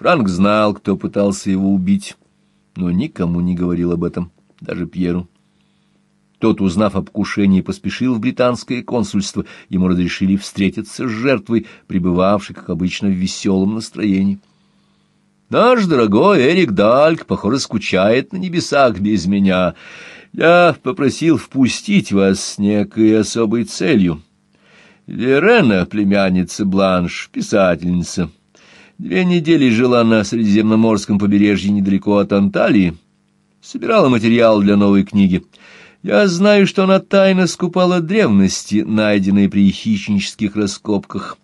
Франк знал, кто пытался его убить, но никому не говорил об этом, даже Пьеру. Тот, узнав о покушении, поспешил в британское консульство. Ему разрешили встретиться с жертвой, пребывавшей, как обычно, в веселом настроении. «Наш дорогой Эрик Дальк, похоже, скучает на небесах без меня. Я попросил впустить вас с некой особой целью. Верена, племянница Бланш, писательница». Две недели жила на Средиземноморском побережье недалеко от Анталии, собирала материал для новой книги. Я знаю, что она тайно скупала древности, найденные при хищнических раскопках.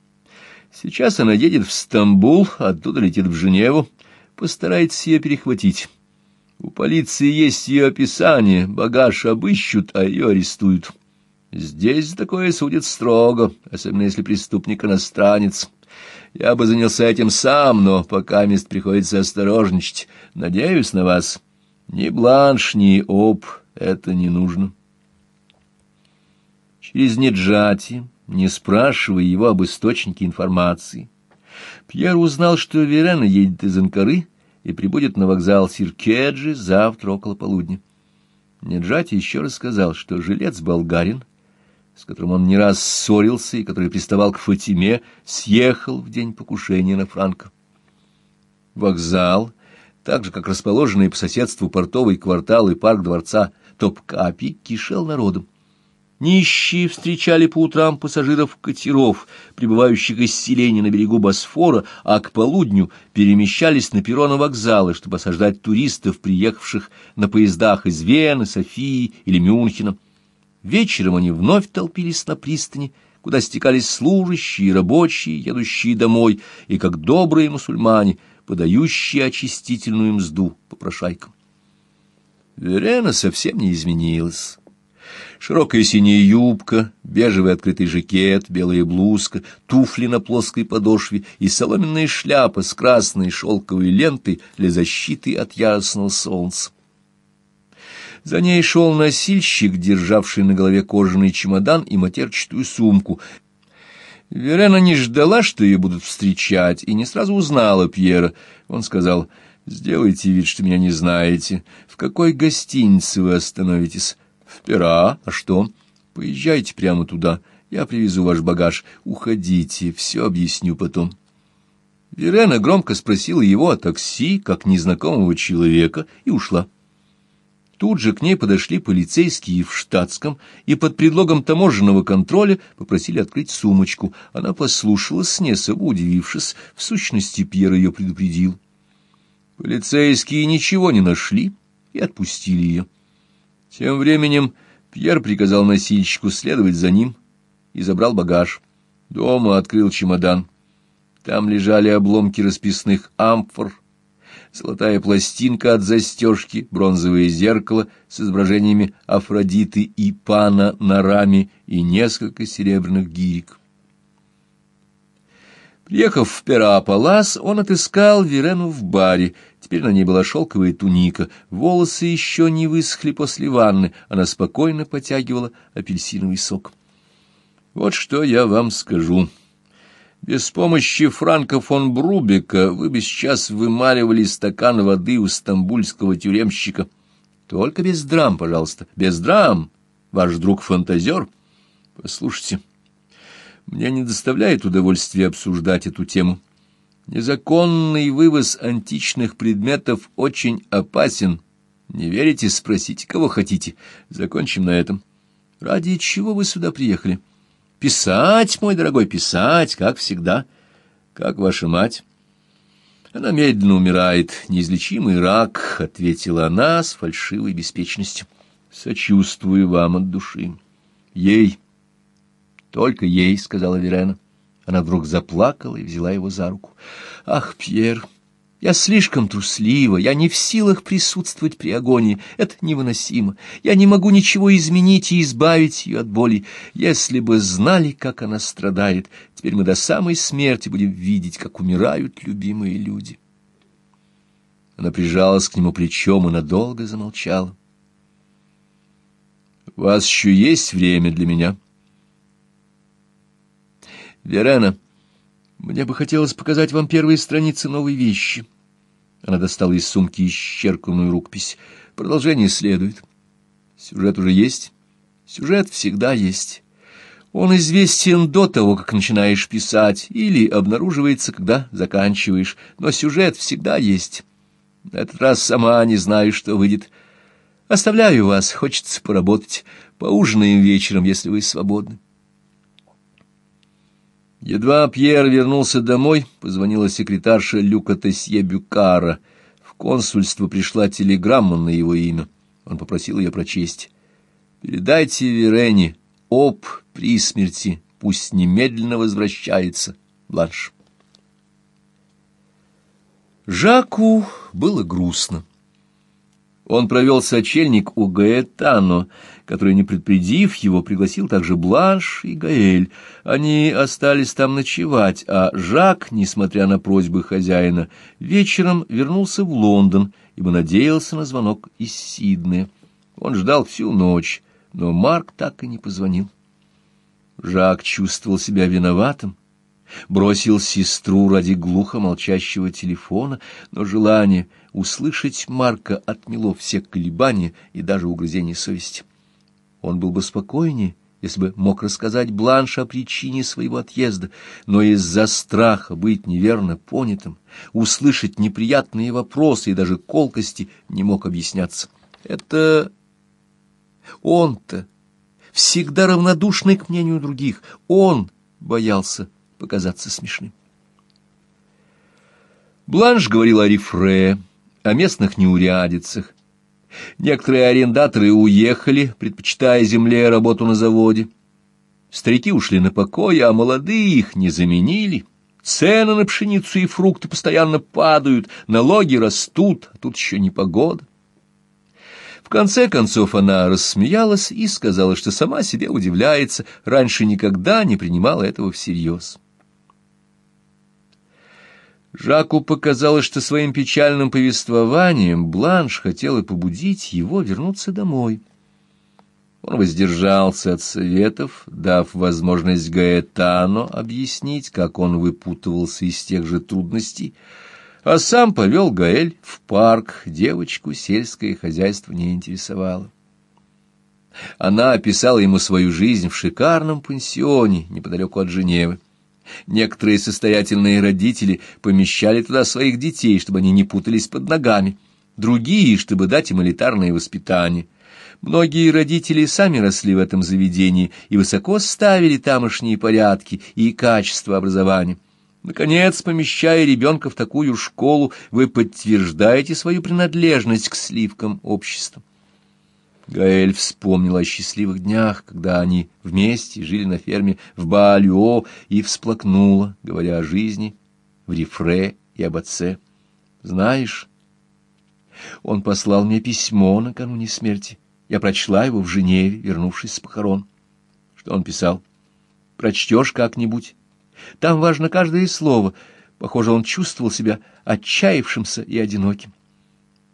Сейчас она едет в Стамбул, оттуда летит в Женеву. Постарайтесь ее перехватить. У полиции есть ее описание, багаж обыщут, а ее арестуют. Здесь такое судят строго, особенно если преступник иностранец. Я бы занялся этим сам, но пока мест приходится осторожничать. Надеюсь на вас. Ни бланш, ни об это не нужно. Через Неджати, не спрашивая его об источнике информации, Пьер узнал, что Верена едет из Анкары и прибудет на вокзал Сиркеджи завтра около полудня. Неджати еще рассказал, что жилец болгарин — с которым он не раз ссорился и который приставал к Фатиме, съехал в день покушения на Франка. Вокзал, так же, как расположенный по соседству портовый квартал и парк дворца Топкапи, кишел народом. Нищие встречали по утрам пассажиров катеров, прибывающих из селения на берегу Босфора, а к полудню перемещались на перроны вокзала, чтобы осаждать туристов, приехавших на поездах из Вены, Софии или Мюнхена. Вечером они вновь толпились на пристани, куда стекались служащие рабочие, едущие домой, и, как добрые мусульмане, подающие очистительную мзду попрошайкам. Верена совсем не изменилась. Широкая синяя юбка, бежевый открытый жакет, белая блузка, туфли на плоской подошве и соломенная шляпа с красной шелковой лентой для защиты от яростного солнца. За ней шел носильщик, державший на голове кожаный чемодан и матерчатую сумку. Верена не ждала, что ее будут встречать, и не сразу узнала Пьера. Он сказал, «Сделайте вид, что меня не знаете. В какой гостинице вы остановитесь?» «В Пера. А что?» «Поезжайте прямо туда. Я привезу ваш багаж. Уходите, все объясню потом». Верена громко спросила его о такси, как незнакомого человека, и ушла. Тут же к ней подошли полицейские в штатском и под предлогом таможенного контроля попросили открыть сумочку. Она послушалась, особо удивившись, в сущности Пьер ее предупредил. Полицейские ничего не нашли и отпустили ее. Тем временем Пьер приказал носильщику следовать за ним и забрал багаж. Дома открыл чемодан. Там лежали обломки расписных амфор, золотая пластинка от застежки, бронзовое зеркало с изображениями Афродиты и Пана на раме и несколько серебряных гирек. Приехав в Пера-Палас, он отыскал Верену в баре. Теперь на ней была шелковая туника, волосы еще не высохли после ванны, она спокойно потягивала апельсиновый сок. «Вот что я вам скажу», без помощи Франка фон Брубика вы бы сейчас вымаливали стакан воды у стамбульского тюремщика. Только без драм, пожалуйста, без драм, ваш друг-фантазер. Послушайте, мне не доставляет удовольствия обсуждать эту тему. Незаконный вывоз античных предметов очень опасен. Не верите, спросите, кого хотите. Закончим на этом. Ради чего вы сюда приехали?» Писать, мой дорогой, писать, как всегда. Как ваша мать? Она медленно умирает. Неизлечимый рак, — ответила она с фальшивой беспечностью. Сочувствую вам от души. Ей, только ей, — сказала Верена. Она вдруг заплакала и взяла его за руку. Ах, Пьер! Я слишком труслива, я не в силах присутствовать при агонии. Это невыносимо. Я не могу ничего изменить и избавить ее от боли. Если бы знали, как она страдает, теперь мы до самой смерти будем видеть, как умирают любимые люди. Она прижалась к нему плечом и надолго замолчала. — У вас еще есть время для меня? — Верена, — Мне бы хотелось показать вам первые страницы новой вещи. Она достала из сумки исчерканную рукопись. Продолжение следует. Сюжет уже есть? Сюжет всегда есть. Он известен до того, как начинаешь писать, или обнаруживается, когда заканчиваешь, но сюжет всегда есть. На этот раз сама не знаю, что выйдет. Оставляю вас, хочется поработать. Поужинаем вечером, если вы свободны. Едва Пьер вернулся домой, позвонила секретарша Люка Тесье Бюкара. В консульство пришла телеграмма на его имя. Он попросил ее прочесть. «Передайте Верене, об при смерти, пусть немедленно возвращается, Бланш». Жаку было грустно. Он провел сочельник у Гаэтано, который, не предупредив его, пригласил также Бланш и Гаэль. Они остались там ночевать, а Жак, несмотря на просьбы хозяина, вечером вернулся в Лондон, ибо надеялся на звонок из Сиднея. Он ждал всю ночь, но Марк так и не позвонил. Жак чувствовал себя виноватым, бросил сестру ради глухо молчащего телефона, но желание услышать Марка отмело все колебания и даже угрызения совести. Он был бы спокойнее, если бы мог рассказать Бланш о причине своего отъезда, но из-за страха быть неверно понятым, услышать неприятные вопросы и даже колкости не мог объясняться. Это он-то, всегда равнодушный к мнению других, он боялся показаться смешным. Бланш говорил о рифре, о местных неурядицах. Некоторые арендаторы уехали, предпочитая земле работу на заводе. Старики ушли на покой, а молодые их не заменили. Цены на пшеницу и фрукты постоянно падают, налоги растут, а тут еще не погода. В конце концов она рассмеялась и сказала, что сама себе удивляется, раньше никогда не принимала этого всерьез. Жаку показалось, что своим печальным повествованием Бланш хотела побудить его вернуться домой. Он воздержался от советов, дав возможность Гаэтану объяснить, как он выпутывался из тех же трудностей, а сам повел Гаэль в парк, девочку сельское хозяйство не интересовало. Она описала ему свою жизнь в шикарном пансионе неподалеку от Женевы. Некоторые состоятельные родители помещали туда своих детей, чтобы они не путались под ногами, другие, чтобы дать им элитарное воспитание. Многие родители сами росли в этом заведении и высоко ставили тамошние порядки и качество образования. Наконец, помещая ребенка в такую школу, вы подтверждаете свою принадлежность к сливкам общества. Гаэль вспомнила о счастливых днях, когда они вместе жили на ферме в Баалюо, и всплакнула, говоря о жизни в Рифре и об отце. «Знаешь, он послал мне письмо накануне смерти. Я прочла его в Женеве, вернувшись с похорон. Что он писал? Прочтешь как-нибудь?» Там важно каждое слово. Похоже, он чувствовал себя отчаявшимся и одиноким.